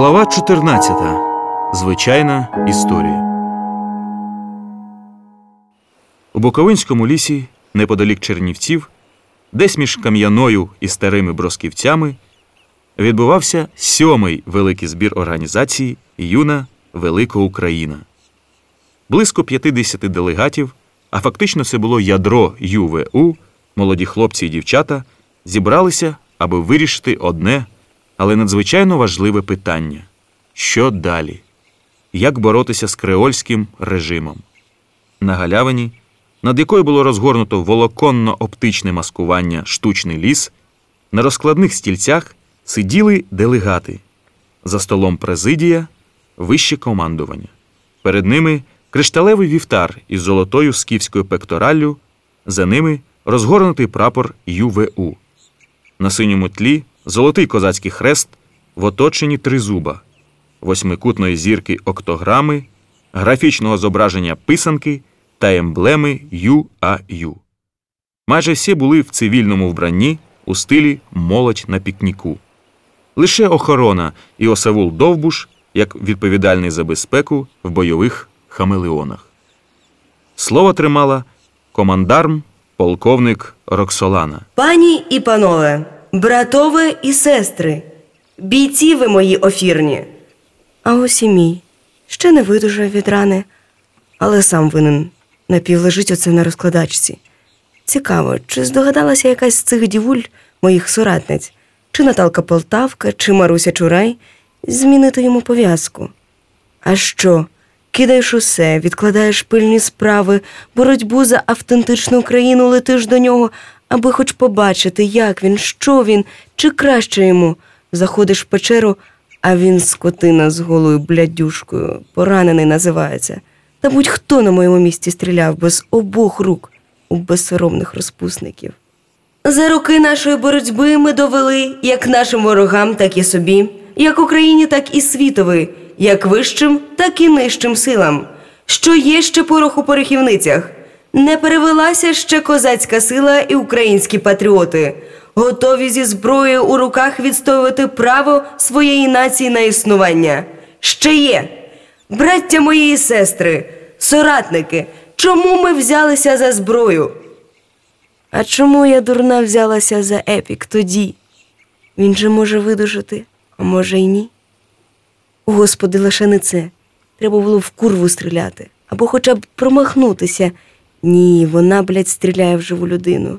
Глава 14. Звичайна історія. У Буковинському лісі, неподалік Чернівців, десь між кам'яною і старими бросківцями, відбувався сьомий великий збір організації Юна Велика Україна. Близько 50 делегатів, а фактично це було ядро ЮВУ, молоді хлопці і дівчата, зібралися, аби вирішити одне, але надзвичайно важливе питання: що далі? Як боротися з креольським режимом? На галявині, над якою було розгорнуто волоконно-оптичне маскування штучний ліс, на розкладних стільцях сиділи делегати. За столом президія, вище командування. Перед ними кришталевий вівтар із золотою скіфською пектораллю, за ними розгорнутий прапор ЮВУ. На синьому тлі золотий козацький хрест в оточенні тризуба, восьмикутної зірки октограми, графічного зображення писанки та емблеми ЮАЮ. Майже всі були в цивільному вбранні у стилі молодь на пікніку. Лише охорона і Осавул Довбуш, як відповідальний за безпеку в бойових хамелеонах. Слово тримала командарм полковник Роксолана. Пані і панове, братове і сестри, бійці ви мої офірні. А ось і мій. Ще не видужав від рани, але сам винен. Напівлежить оце на розкладачці. Цікаво, чи здогадалася якась з цих дівуль моїх соратниць, чи Наталка Полтавка, чи Маруся Чурай, змінити йому пов'язку. А що? Кидаєш усе, відкладаєш пильні справи, боротьбу за автентичну Україну, летиш до нього, аби хоч побачити, як він, що він, чи краще йому. Заходиш в печеру, а він скотина з голою блядюшкою, поранений називається. Та будь-хто на моєму місці стріляв би з обох рук у безсоромних розпусників. За роки нашої боротьби ми довели як нашим ворогам, так і собі, як Україні, так і світові, як вищим, так і нижчим силам, що є ще порох у порохівницях. Не перевелася ще козацька сила і українські патріоти, готові зі зброєю у руках відстоювати право своєї нації на існування. Ще є, браття моєї сестри, соратники, чому ми взялися за зброю? А чому я дурна взялася за епік тоді? Він же може видужати, а може й ні. Господи, лише не це. Треба було в курву стріляти, або хоча б промахнутися. Ні, вона, блядь, стріляє в живу людину.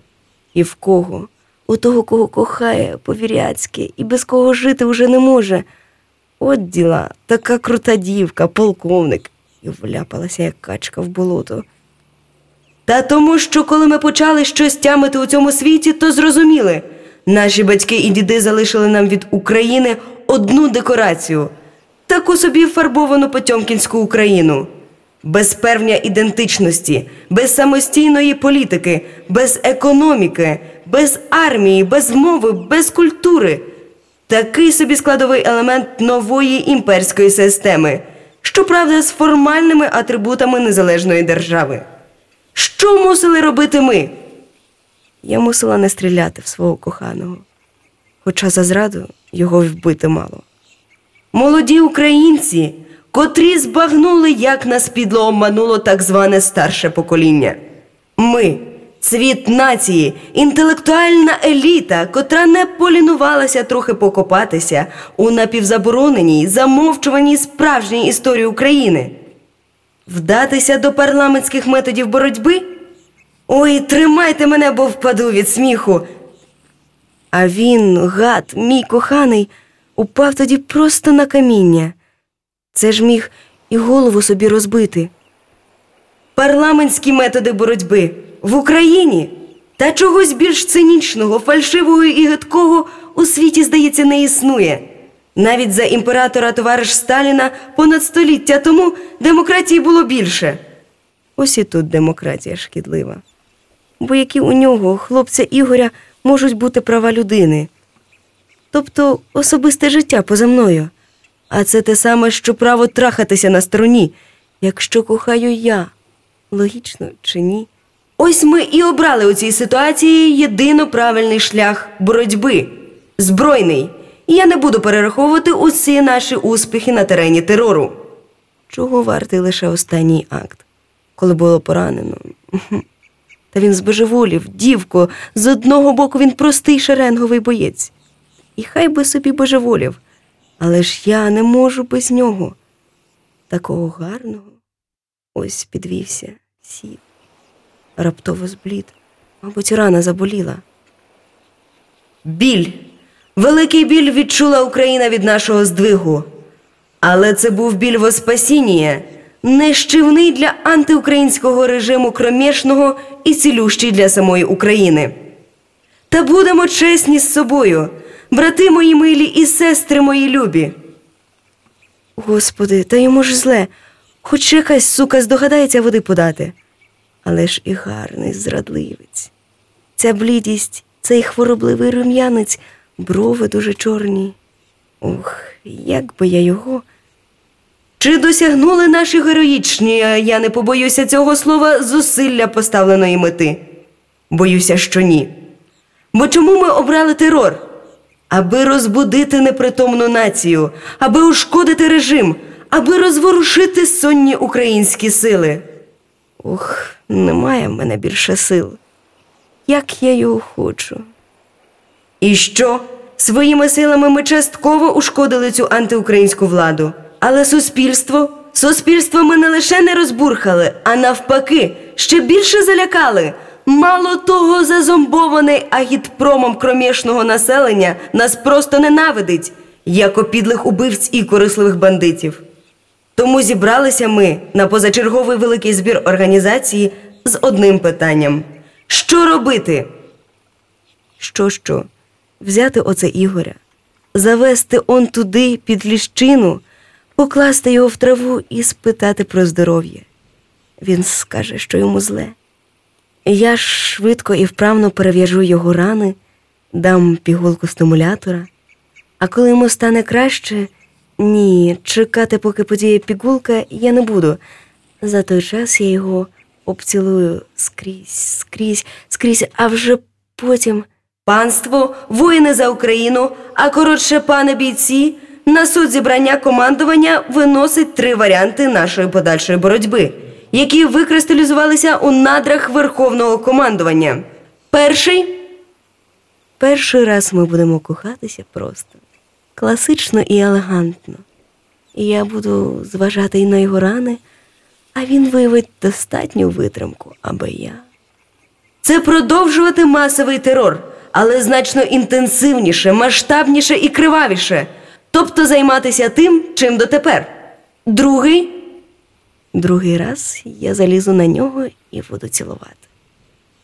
І в кого? У того, кого кохає, повіряцьки, і без кого жити вже не може. От діла, така крута дівка, полковник, і вляпалася, як качка в болото. Та тому, що коли ми почали щось тямити у цьому світі, то зрозуміли. Наші батьки і діди залишили нам від України одну декорацію таку собі фарбовану Потьомкінську Україну. Без певня ідентичності, без самостійної політики, без економіки, без армії, без мови, без культури. Такий собі складовий елемент нової імперської системи, щоправда, з формальними атрибутами незалежної держави. Що мусили робити ми? Я мусила не стріляти в свого коханого, хоча за зраду його вбити мало. Молоді українці, котрі збагнули, як нас підло обмануло так зване старше покоління. Ми, цвіт нації, інтелектуальна еліта, котра не полінувалася трохи покопатися у напівзабороненій, замовчуваній справжній історії України. Вдатися до парламентських методів боротьби? Ой, тримайте мене, бо впаду від сміху. А він, гад, мій коханий, упав тоді просто на каміння. Це ж міг і голову собі розбити. Парламентські методи боротьби в Україні та чогось більш цинічного, фальшивого і гидкого у світі, здається, не існує. Навіть за імператора товариш Сталіна понад століття тому демократії було більше. Ось і тут демократія шкідлива. Бо які у нього, хлопця Ігоря, можуть бути права людини, тобто особисте життя поза мною. А це те саме, що право трахатися на стороні, якщо кохаю я. Логічно чи ні? Ось ми і обрали у цій ситуації єдино правильний шлях боротьби збройний. і я не буду перераховувати усі наші успіхи на терені терору. Чого вартий лише останній акт, коли було поранено? Та він збожеволів, дівко, з одного боку він простий шеренговий боєць. І хай би собі божеволів, але ж я не можу без нього. Такого гарного. Ось підвівся, сів. Раптово зблід. Мабуть, рана заболіла. Біль. Великий біль відчула Україна від нашого здвигу. Але це був біль Воспасіння, нищівний для антиукраїнського режиму кромішного і цілющий для самої України. Та будемо чесні з собою, брати мої милі і сестри мої любі. Господи, та йому ж зле, хоч якась сука здогадається води подати. Але ж і гарний зрадливець. Ця блідість, цей хворобливий рум'янець, брови дуже чорні. Ох, як би я його. Чи досягнули наші героїчні, я не побоюся цього слова, зусилля поставленої мети? Боюся, що ні. Бо чому ми обрали терор? Аби розбудити непритомну націю, аби ушкодити режим, аби розворушити сонні українські сили. Ох, немає в мене більше сил. Як я його хочу. І що? Своїми силами ми частково ушкодили цю антиукраїнську владу. Але суспільство, суспільство ми не лише не розбурхали, а навпаки, ще більше залякали. Мало того, зазомбований агітпромом кромішного населення нас просто ненавидить, як опідлих убивць і корисливих бандитів. Тому зібралися ми на позачерговий великий збір організації з одним питанням: що робити? Що, що? Взяти оце Ігоря, завести он туди під ліщину, покласти його в траву і спитати про здоров'я. Він скаже, що йому зле. Я швидко і вправно перев'яжу його рани, дам пігулку стимулятора, а коли йому стане краще, ні, чекати, поки подіє пігулка, я не буду. За той час я його обцілую скрізь, скрізь, скрізь, а вже потім. Панство, воїни за Україну, а коротше, пане бійці, на суд зібрання командування виносить три варіанти нашої подальшої боротьби, які викристалізувалися у надрах верховного командування. Перший перший раз ми будемо кохатися просто, класично і елегантно. І я буду зважати і на його рани, а він виявить достатню витримку, аби я. Це продовжувати масовий терор, але значно інтенсивніше, масштабніше і кривавіше. Тобто займатися тим, чим дотепер. Другий. Другий раз я залізу на нього і буду цілувати.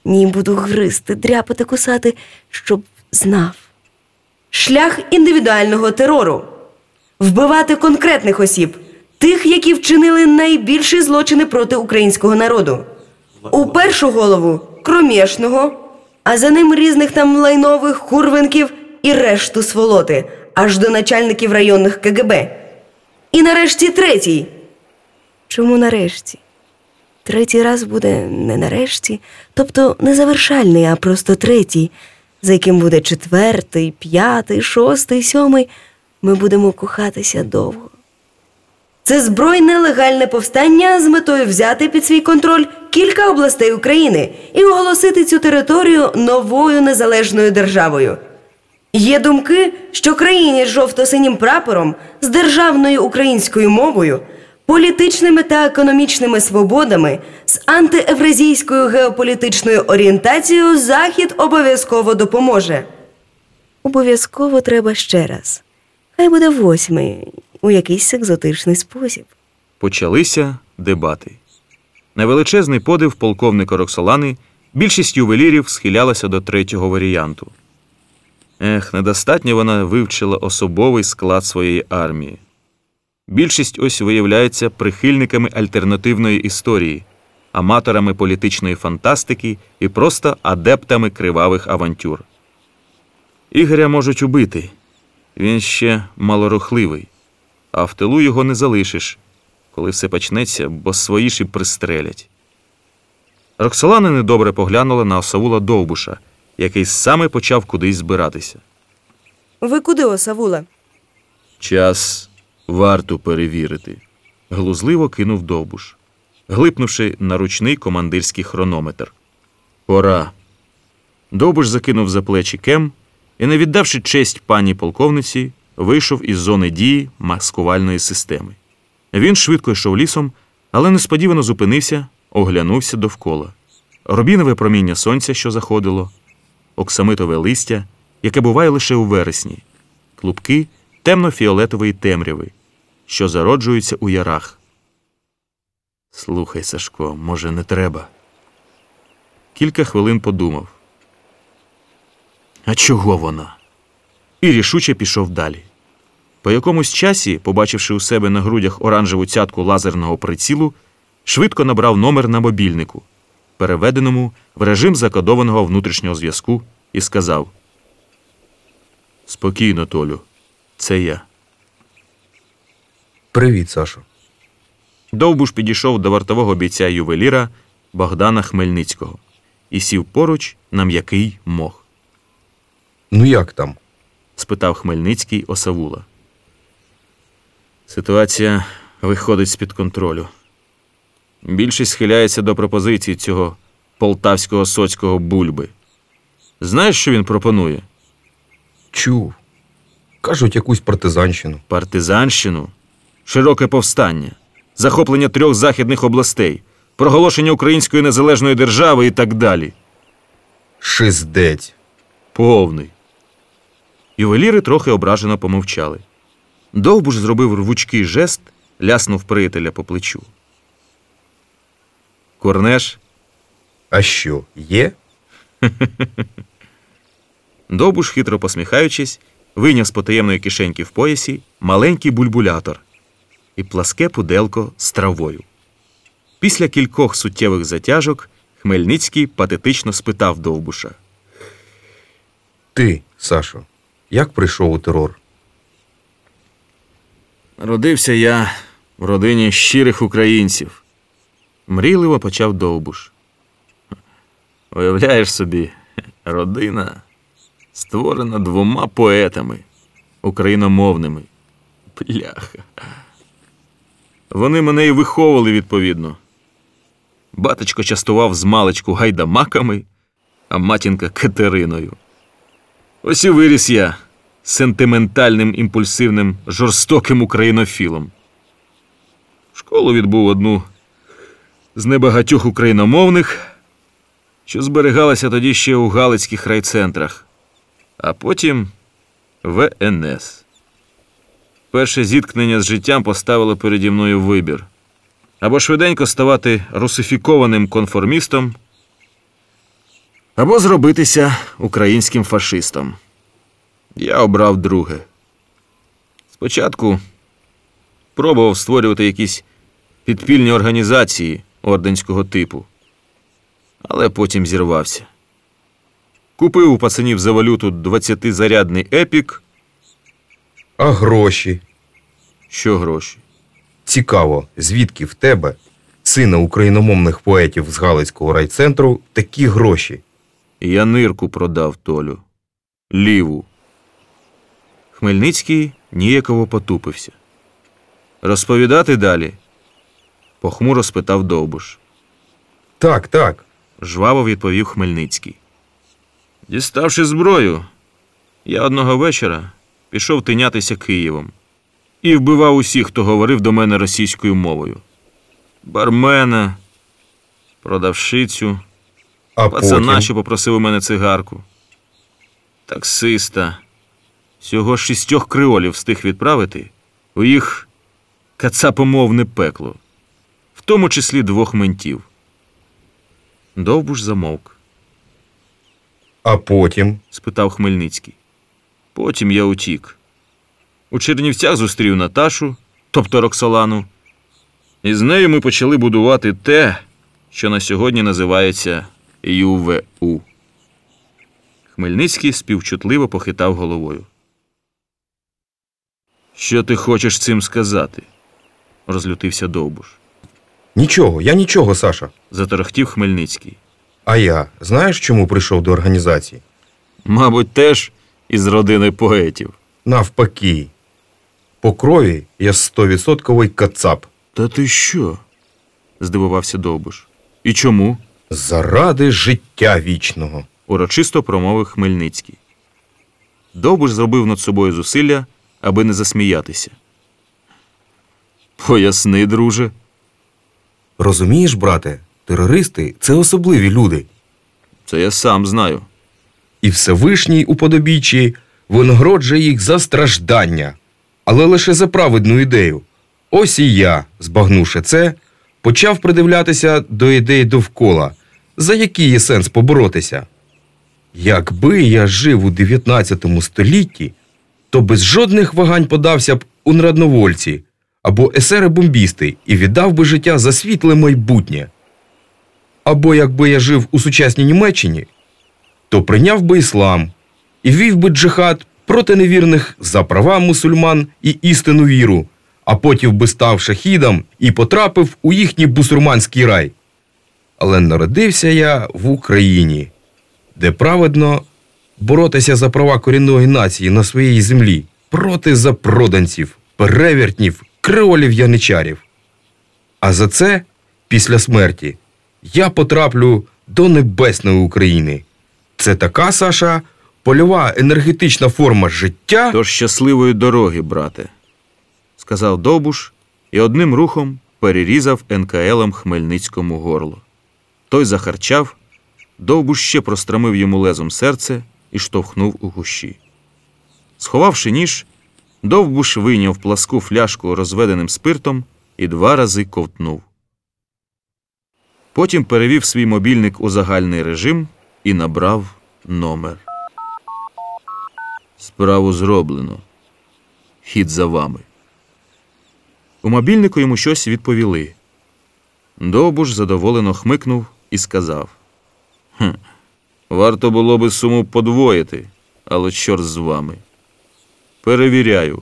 Ні, буду гризти, дряпати, кусати, щоб знав. Шлях індивідуального терору вбивати конкретних осіб, тих, які вчинили найбільші злочини проти українського народу. У першу голову кромішного, а за ним різних там лайнових курвинків і решту сволоти, аж до начальників районних КГБ. І нарешті третій. Чому нарешті? Третій раз буде не нарешті, тобто не завершальний, а просто третій, за яким буде четвертий, п'ятий, шостий, сьомий. Ми будемо кохатися довго. Це збройне легальне повстання з метою взяти під свій контроль кілька областей України і оголосити цю територію новою незалежною державою. Є думки, що країні з жовто-синім прапором, з державною українською мовою, політичними та економічними свободами, з антиевразійською геополітичною орієнтацією Захід обов'язково допоможе. Обов'язково треба ще раз. Хай буде восьмий у якийсь екзотичний спосіб. Почалися дебати. На величезний подив полковника Роксолани більшість ювелірів схилялася до третього варіанту. Ех, недостатньо вона вивчила особовий склад своєї армії. Більшість ось виявляється прихильниками альтернативної історії, аматорами політичної фантастики і просто адептами кривавих авантюр. Ігоря можуть убити. Він ще малорухливий, а в тилу його не залишиш, коли все почнеться, бо свої ж і пристрелять. Роксолана недобре поглянула на осавула Довбуша, який саме почав кудись збиратися. Ви куди, осавуле? Час варту перевірити. Глузливо кинув довбуш, глипнувши на ручний командирський хронометр. Пора. Довбуш закинув за плечі кем і, не віддавши честь пані полковниці, вийшов із зони дії маскувальної системи. Він швидко йшов лісом, але несподівано зупинився, оглянувся довкола. Рубінове проміння сонця, що заходило, оксамитове листя, яке буває лише у вересні, клубки темно-фіолетової темряви, що зароджуються у ярах. Слухай, Сашко, може, не треба. Кілька хвилин подумав. А чого вона? І рішуче пішов далі. По якомусь часі, побачивши у себе на грудях оранжеву цятку лазерного прицілу, швидко набрав номер на мобільнику, переведеному в режим закодованого внутрішнього зв'язку, і сказав: Спокійно, Толю, це я. Привіт, Сашо. Довбуш підійшов до вартового бійця ювеліра Богдана Хмельницького і сів поруч на м'який мох. Ну як там? спитав Хмельницький осавула. Ситуація виходить з-під контролю. Більшість схиляється до пропозиції цього полтавського соцького бульби. Знаєш, що він пропонує? Чув. Кажуть, якусь партизанщину. Партизанщину, широке повстання, захоплення трьох західних областей, проголошення української незалежної держави і так далі. Шиздець. Повний. Ювеліри трохи ображено помовчали. Довбуш зробив рвучкий жест, ляснув приятеля по плечу. Корнеш, А що, є? Довбуш, хитро посміхаючись, вийняв з потаємної кишеньки в поясі маленький бульбулятор і пласке пуделко з травою. Після кількох суттєвих затяжок Хмельницький патетично спитав Довбуша. Ти, Сашо, як прийшов у терор? Родився я в родині щирих українців. Мрійливо почав Довбуш. Уявляєш собі, родина створена двома поетами україномовними. Бляха. Вони мене і виховували відповідно. Батечко частував з маличку гайдамаками, а матінка Катериною. Ось і виріс я сентиментальним, імпульсивним, жорстоким українофілом. Школу відбув одну з небагатьох україномовних, що зберігалася тоді ще у Галицьких райцентрах, а потім ВНС. Перше зіткнення з життям поставило переді мною вибір або швиденько ставати русифікованим конформістом, або зробитися українським фашистом. Я обрав друге. Спочатку пробував створювати якісь підпільні організації орденського типу, але потім зірвався. Купив у пацанів за валюту 20-зарядний епік, А гроші? що гроші. Цікаво, звідки в тебе, сина україномовних поетів з Галицького райцентру, такі гроші? Я нирку продав Толю. Ліву. Хмельницький ніяково потупився. Розповідати далі? похмуро спитав Довбуш. Так, так. жваво відповів Хмельницький. Діставши зброю, я одного вечора пішов тинятися Києвом і вбивав усіх, хто говорив до мене російською мовою. Бармена, продавшицю, А пацана, потім? що попросив у мене цигарку, таксиста. Всього шістьох креолів встиг відправити у їх кацапомовне пекло, в тому числі двох ментів. Довбуш замовк. А потім? спитав Хмельницький. Потім я утік. У Чернівцях зустрів Наташу, тобто Роксолану, і з нею ми почали будувати те, що на сьогодні називається ЮВУ. Хмельницький співчутливо похитав головою. Що ти хочеш цим сказати? розлютився Довбуш. Нічого, я нічого, Саша. Заторохтів Хмельницький. А я, знаєш, чому прийшов до організації? Мабуть, теж із родини поетів. Навпаки. По крові я стовідсотковий кацап. Та ти що? здивувався Довбуш. І чому? Заради життя вічного. урочисто промовив Хмельницький. Довбуш зробив над собою зусилля, аби не засміятися. Поясни, друже. Розумієш, брате, терористи це особливі люди. Це я сам знаю. І Всевишній у подобіччі винагороджує їх за страждання, але лише за праведну ідею. Ось і я, збагнувши це, почав придивлятися до ідей довкола, за які є сенс поборотися. Якби я жив у 19 столітті, то без жодних вагань подався б у нрадновольці або есери-бомбісти і віддав би життя за світле майбутнє. Або якби я жив у сучасній Німеччині, то прийняв би іслам і вів би джихад проти невірних за права мусульман і істинну віру, а потім би став шахідом і потрапив у їхній бусурманський рай. Але народився я в Україні, де праведно боротися за права корінної нації на своїй землі проти запроданців, перевертнів, креолів яничарів. А за це, після смерті, я потраплю до небесної України. Це така, Саша, польова енергетична форма життя. Тож щасливої дороги, брате, сказав Довбуш і одним рухом перерізав НКЛом Хмельницькому горло. Той захарчав, Довбуш ще простромив йому лезом серце і штовхнув у гущі. Сховавши ніж, Довбуш вийняв пласку фляжку розведеним спиртом і два рази ковтнув. Потім перевів свій мобільник у загальний режим і набрав номер. Справу зроблено. Хід за вами. У мобільнику йому щось відповіли. Довбуш задоволено хмикнув і сказав: «Хм, Варто було би суму подвоїти, але чорт з вами. Перевіряю.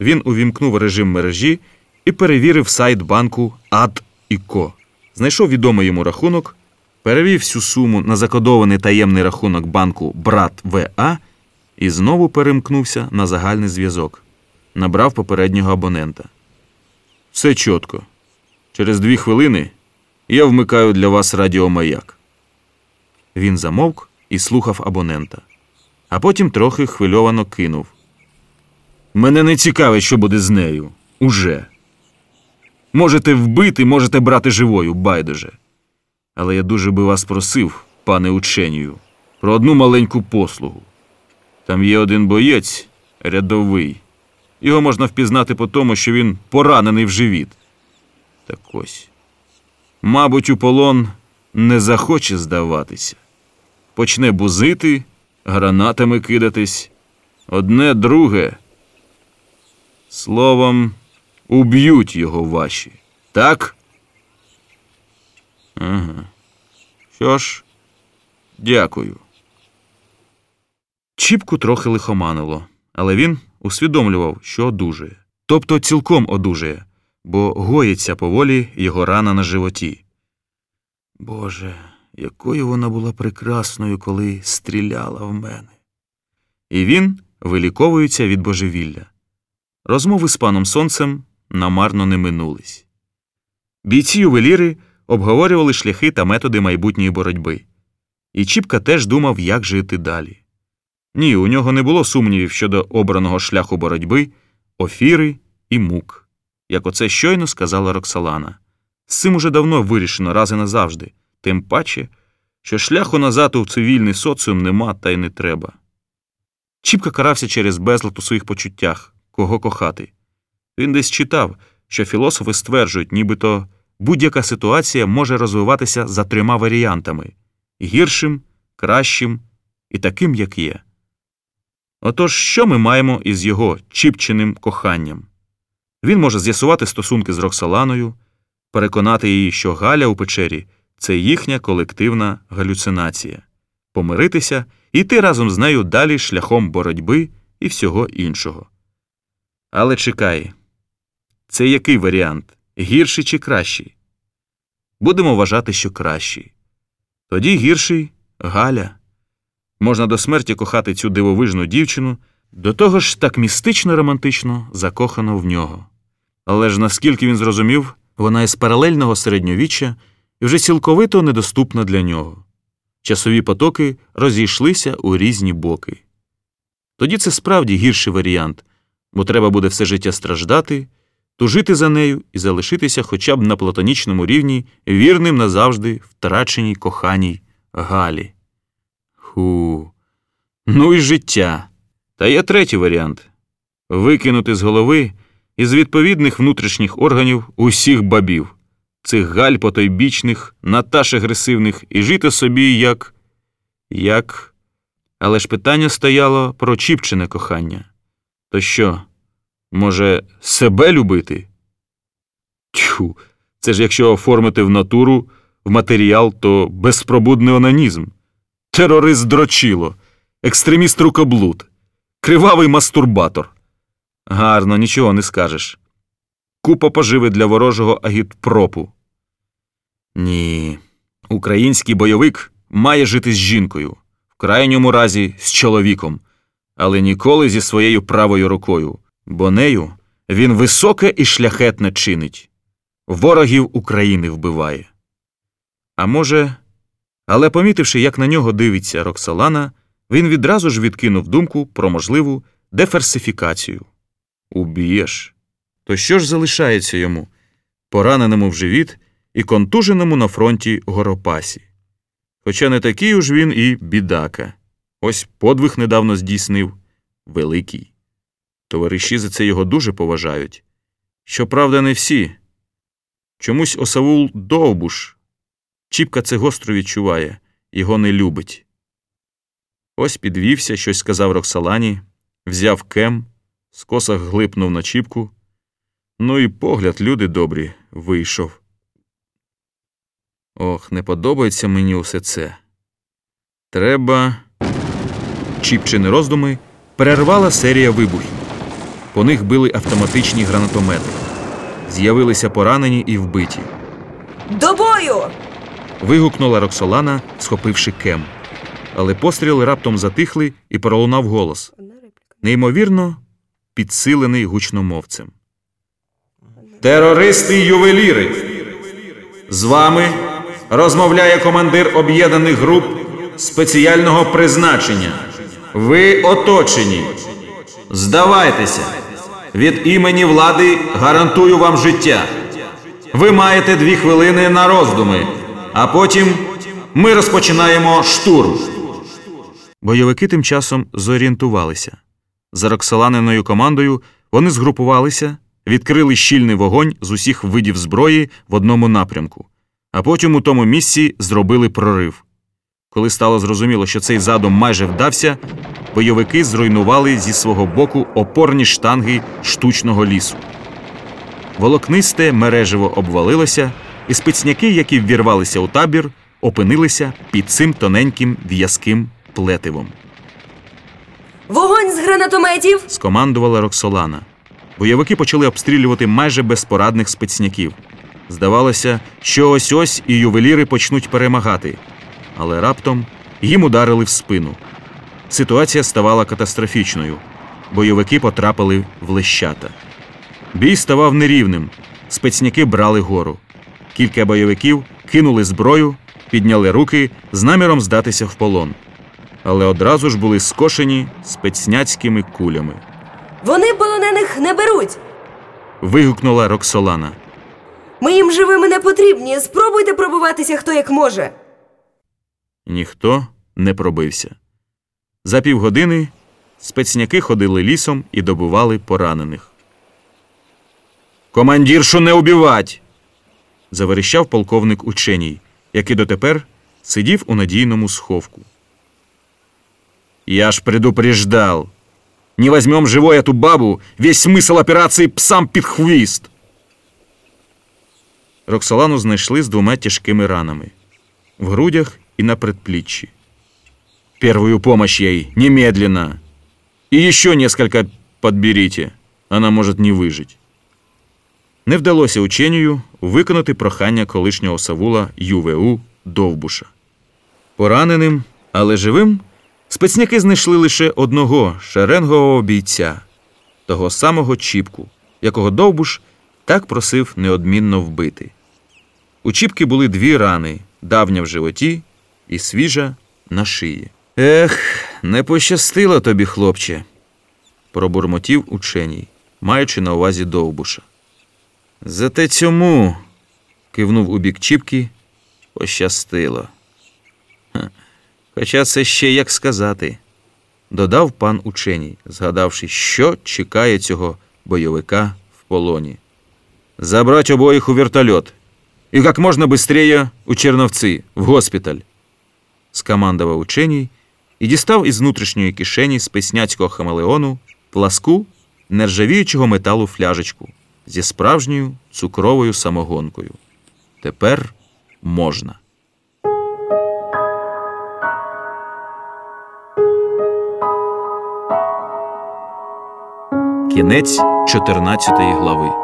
Він увімкнув режим мережі і перевірив сайт банку Ад і Ко. Знайшов відомий йому рахунок, перевів всю суму на закодований таємний рахунок банку Брат ВА і знову перемкнувся на загальний зв'язок. Набрав попереднього абонента. Все чітко. Через дві хвилини я вмикаю для вас радіомаяк. Він замовк і слухав абонента, а потім трохи хвильовано кинув. Мене не цікавить, що буде з нею. Уже. Можете вбити, можете брати живою, байдуже. Але я дуже би вас просив, пане ученію, про одну маленьку послугу. Там є один боєць, рядовий. Його можна впізнати по тому, що він поранений в живіт. Так ось. Мабуть, у полон не захоче здаватися. Почне бузити, гранатами кидатись. Одне друге. Словом, уб'ють його ваші. Так? Ага. Що ж, дякую. Чіпку трохи лихоманило, але він усвідомлював, що одужує. Тобто цілком одужує, бо гоїться поволі його рана на животі. Боже, якою вона була прекрасною, коли стріляла в мене. І він виліковується від божевілля. Розмови з паном сонцем намарно не минулись. Бійці ювеліри обговорювали шляхи та методи майбутньої боротьби. І Чіпка теж думав, як жити далі. Ні, у нього не було сумнівів щодо обраного шляху боротьби, офіри і мук, як оце щойно сказала Роксолана. З цим уже давно вирішено раз і назавжди, тим паче, що шляху назад у цивільний соціум нема та й не треба. Чіпка карався через безлад у своїх почуттях, кого кохати. Він десь читав, що філософи стверджують, нібито будь-яка ситуація може розвиватися за трьома варіантами гіршим, кращим і таким, як є. Отож, що ми маємо із його чіпченим коханням? Він може з'ясувати стосунки з Роксоланою, переконати її, що Галя у печері це їхня колективна галюцинація, помиритися і йти разом з нею далі шляхом боротьби і всього іншого. Але чекай, це який варіант? Гірший чи кращий? Будемо вважати, що кращий. Тоді гірший Галя. Можна до смерті кохати цю дивовижну дівчину, до того ж так містично романтично закохано в нього. Але ж наскільки він зрозумів, вона із паралельного середньовіччя і вже цілковито недоступна для нього. Часові потоки розійшлися у різні боки. Тоді це справді гірший варіант, бо треба буде все життя страждати, тужити за нею і залишитися хоча б на платонічному рівні вірним назавжди втраченій коханій Галі. Ху. Ну і життя. Та є третій варіант викинути з голови із відповідних внутрішніх органів усіх бабів, цих галь потойбічних, наташ агресивних, і жити собі як. як. Але ж питання стояло про чіпчене кохання. То що, може, себе любити? Тьху, це ж якщо оформити в натуру, в матеріал, то безпробудний онанізм. Терорист дрочило, екстреміст рукоблуд, кривавий мастурбатор. Гарно, нічого не скажеш. Купа поживи для ворожого агітпропу. Ні, український бойовик має жити з жінкою, в крайньому разі з чоловіком, але ніколи зі своєю правою рукою, бо нею він високе і шляхетне чинить, ворогів України вбиває. А може, але помітивши, як на нього дивиться Роксолана, він відразу ж відкинув думку про можливу деферсифікацію. Уб'єш. То що ж залишається йому, пораненому в живіт і контуженому на фронті Горопасі? Хоча не такий уж він і бідака. Ось подвиг недавно здійснив великий. Товариші за це його дуже поважають. Щоправда, не всі. Чомусь осавул Довбуш. Чіпка це гостро відчуває, його не любить. Ось підвівся, щось сказав Роксалані, взяв кем, скоса глипнув на чіпку. Ну і погляд, люди добрі, вийшов. Ох, не подобається мені усе це. Треба. Чіпчини роздуми перервала серія вибухів. По них били автоматичні гранатомети. З'явилися поранені і вбиті. До бою! Вигукнула Роксолана, схопивши кем. Але постріли раптом затихли і пролунав голос. Неймовірно, підсилений гучномовцем. Терористи й ювеліри. З вами розмовляє командир об'єднаних груп спеціального призначення. Ви оточені. Здавайтеся. Від імені влади гарантую вам життя. Ви маєте дві хвилини на роздуми, а потім ми розпочинаємо штурм. Бойовики тим часом зорієнтувалися. За Роксоланиною командою вони згрупувалися, відкрили щільний вогонь з усіх видів зброї в одному напрямку, а потім у тому місці зробили прорив. Коли стало зрозуміло, що цей задум майже вдався, бойовики зруйнували зі свого боку опорні штанги штучного лісу. Волокнисте мережево обвалилося, і спецняки, які ввірвалися у табір, опинилися під цим тоненьким в'язким плетивом. Вогонь з гранатометів! скомандувала Роксолана. Бойовики почали обстрілювати майже безпорадних спецняків. Здавалося, що ось ось і ювеліри почнуть перемагати, але раптом їм ударили в спину. Ситуація ставала катастрофічною. Бойовики потрапили в лещата. Бій ставав нерівним. Спецняки брали гору. Кілька бойовиків кинули зброю, підняли руки з наміром здатися в полон. Але одразу ж були скошені спецняцькими кулями. Вони полонених не беруть. Вигукнула Роксолана. Ми їм живими не потрібні. Спробуйте пробуватися хто як може. Ніхто не пробився. За півгодини спецняки ходили лісом і добували поранених. Командіршу не убивать. заверещав полковник ученій, який дотепер сидів у надійному сховку. Я ж предупреждал. Не возьмем живой эту бабу, весь смысл операции псам під хвіст. Роксолану знайшли з двома тяжкими ранами в грудях і на предплечье. Первую помощь ей, немедленно. И еще несколько подберите. Она может не вижить. Не вдалося ученію виконати прохання колишнього Савула ЮВУ Довбуша. Пораненим, але живим, Спецняки знайшли лише одного шеренгового бійця, того самого Чіпку, якого Довбуш так просив неодмінно вбити. У Чіпки були дві рани давня в животі і свіжа на шиї. Ех, не пощастило тобі, хлопче, пробурмотів ученій, маючи на увазі Довбуша. Зате цьому, кивнув у бік Чіпки, пощастило. Хоча це ще як сказати, додав пан ученій, згадавши, що чекає цього бойовика в полоні. Забрать обоих у вертольот и как можно быстрее у Черновці, в госпіталь, скомандував ученій і дістав із внутрішньої кишені списняцького хамелеону пласку нержавіючого металу фляжечку зі справжньою цукровою самогонкою. Тепер можна. Кінець 14 глави.